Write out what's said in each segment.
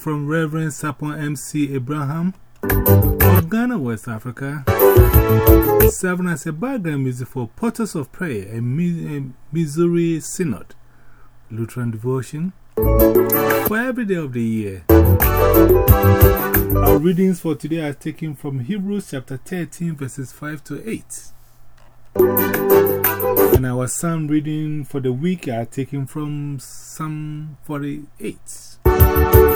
from Reverend Sapon MC Abraham of Ghana, West Africa. serving as a background music for Portals of Prayer, a Missouri Synod, Lutheran Devotion for every day of the year. Our readings for today are taken from Hebrews chapter 13, verses 5 to 8. And our psalm reading for the week are taken from Psalm 48.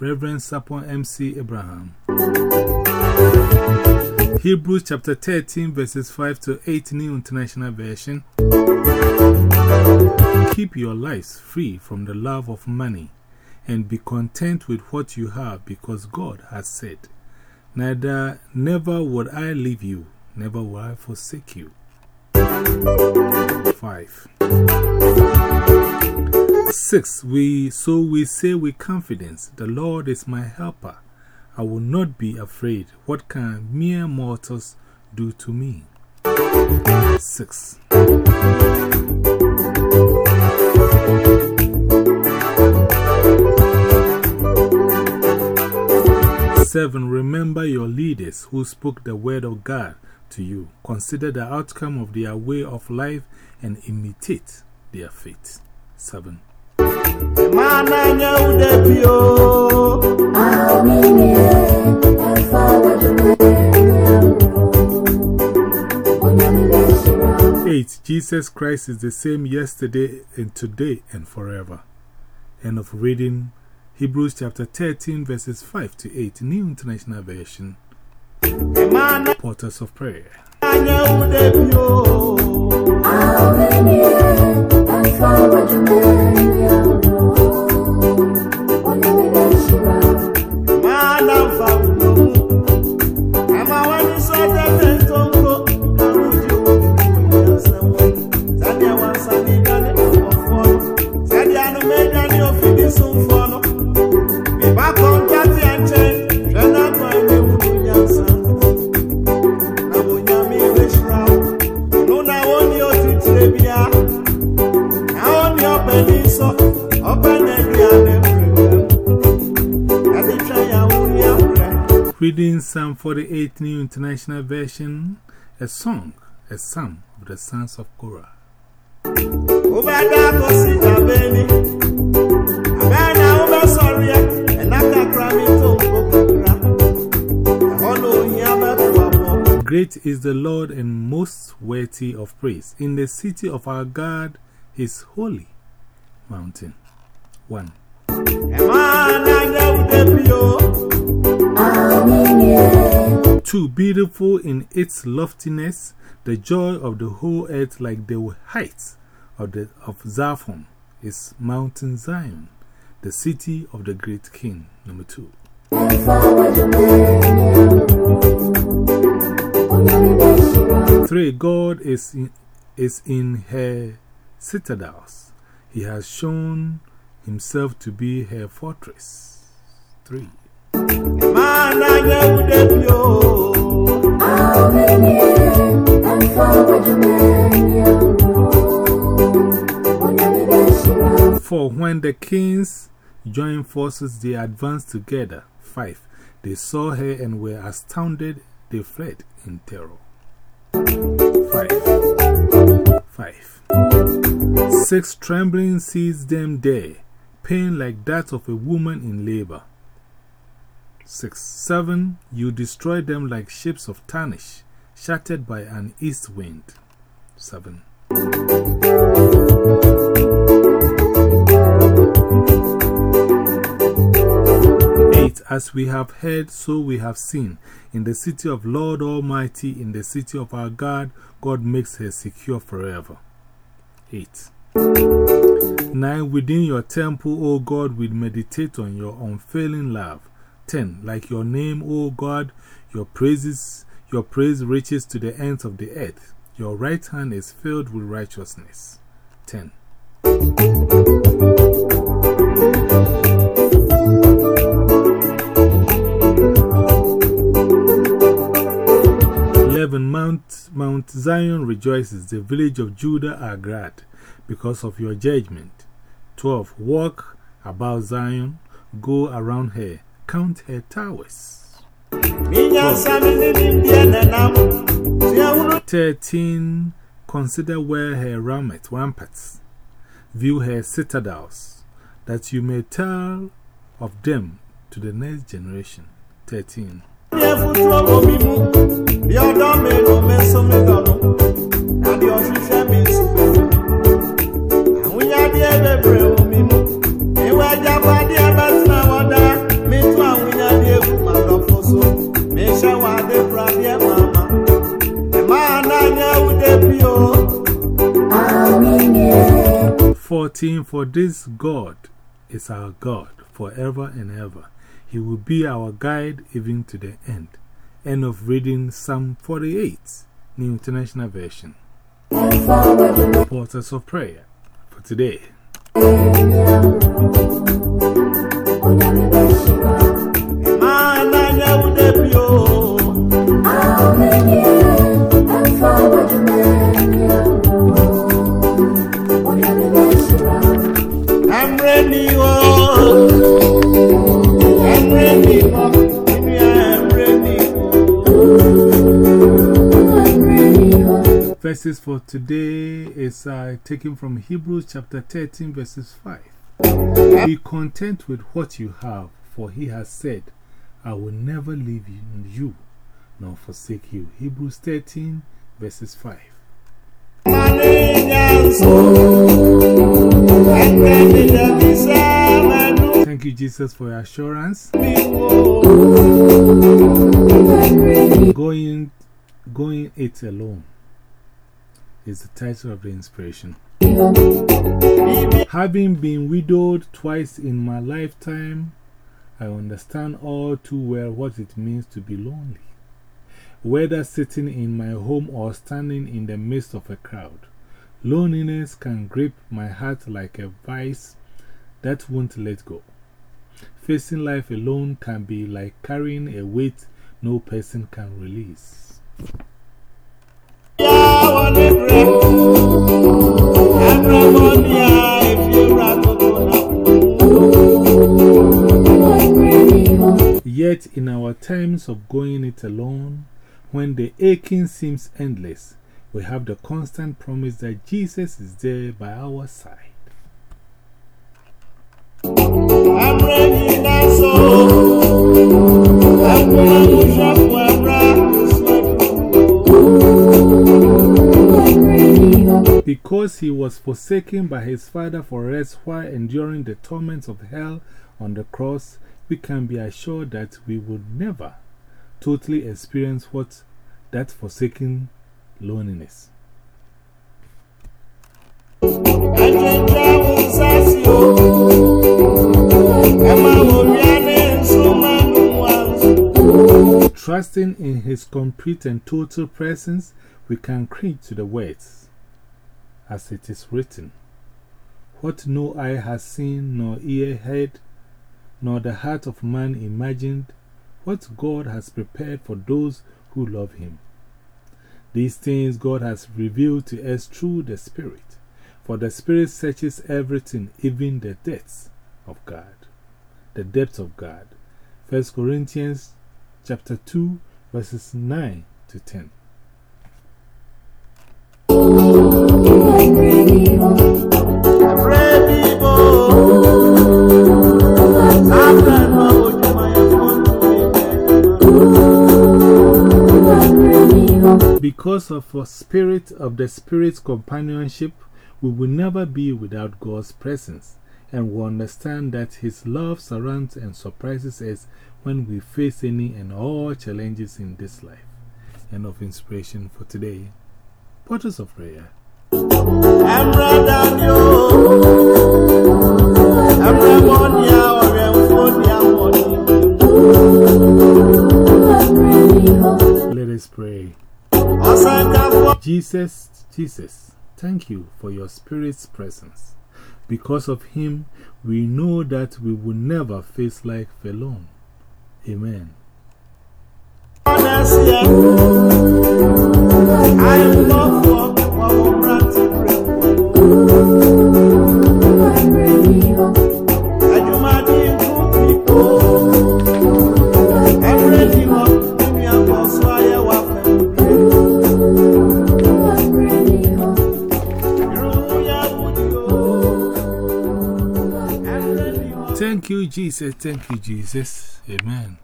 Reverend Sapon MC Abraham. Hebrews chapter 13, verses 5 to 8, New International Version. Keep your lives free from the love of money and be content with what you have because God has said, Neither, never would I leave you, never will I forsake you. 5. 6. We, so we say with confidence, The Lord is my helper. I will not be afraid. What can mere mortals do to me? 6. Seven, remember your leaders who spoke the word of God to you. Consider the outcome of their way of life and imitate their faith. Seven. Eight, Jesus Christ is the same yesterday and today and forever. End of reading Hebrews chapter 13, verses 5 to 8, New International Version. Portals of Prayer. Reading Psalm 48 New International Version, a song, a psalm of the sons of Korah. Great is the Lord and most worthy of praise. In the city of our God, He is holy mountain. 1. Too beautiful in its loftiness, the joy of the whole earth, like the heights of, the, of Zaphon, is Mountain Zion, the city of the great king. Number two. Three, God is in, is in her citadels. He has shown himself to be her fortress. Three. For when the kings joined forces, they advanced together. 5. They saw her and were astounded, they fled in terror. 5. 5. 6. Trembling seized them there, pain like that of a woman in labor. 6. 7. You destroy them like ships of Tarshish, shattered by an east wind. 7. 8. As we have heard, so we have seen. In the city of Lord Almighty, in the city of our God, God makes her secure forever. 8. 9. Within your temple, O God, we meditate on your unfailing love. 10. Like your name, O God, your praises, your praise reaches to the ends of the earth. Your right hand is filled with righteousness. 10. 11 Mount, Mount Zion rejoices, the village of Judah are glad because of your judgment. 12 Walk about Zion, go around her, count her towers. 13 Consider where her ramparts, view her citadels, that you may tell of them to the next generation. 13 bí ọdọ́ mi lò mí sún mi dọ̀nù àbí ọ̀ṣiṣẹ́ mi sùn àwọn yá díẹ̀ bẹ̀rẹ̀ omi mú. Ìwé ẹja bá díẹ̀ bá tí náà wọ́n dá. Mi tún àwọn yá díẹ̀ kù máa lọ fún so. Mi ṣe wà dé fura díẹ̀ màmá ẹ̀ máa náà nyẹ́ wúdé bí o. 14 For this God is our God forever and ever. He will be our guide even to the end. End of reading Psalm 48, New International Version. Portals of Prayer for today. I'm ready, oh. Verses for today is uh, taken from Hebrews chapter 13, verses 5. Be content with what you have, for he has said, I will never leave you nor forsake you. Hebrews 13, verses 5. Thank you, Jesus, for your assurance. Going, going it alone is the title of the inspiration. Having been widowed twice in my lifetime, I understand all too well what it means to be lonely. Whether sitting in my home or standing in the midst of a crowd, loneliness can grip my heart like a vice that won't let go. Facing life alone can be like carrying a weight no person can release. Yet, in our times of going it alone, when the aching seems endless, we have the constant promise that Jesus is there by our side. I'm ready now, so I'm Because he was forsaken by his Father for us while enduring the torments of hell on the cross, we can be assured that we would never totally experience what that forsaken loneliness. Trusting in His complete and total presence, we can cling to the words, as it is written. What no eye has seen, nor ear heard, nor the heart of man imagined, what God has prepared for those who love Him. These things God has revealed to us through the Spirit, for the Spirit searches everything, even the depths of God. The depths of God. 1 Corinthians chapter 2, verses 9 to 10. Because of a spirit of the Spirit's companionship, we will never be without God's presence, and we understand that His love surrounds and surprises us when we face any and all challenges in this life. End of inspiration for today. Portals of Prayer. Let us pray. Jesus, Jesus, thank you for your Spirit's presence. Because of Him, we know that we will never face life alone. Amen. I Thank you, Jesus. Thank you, Jesus. Amen.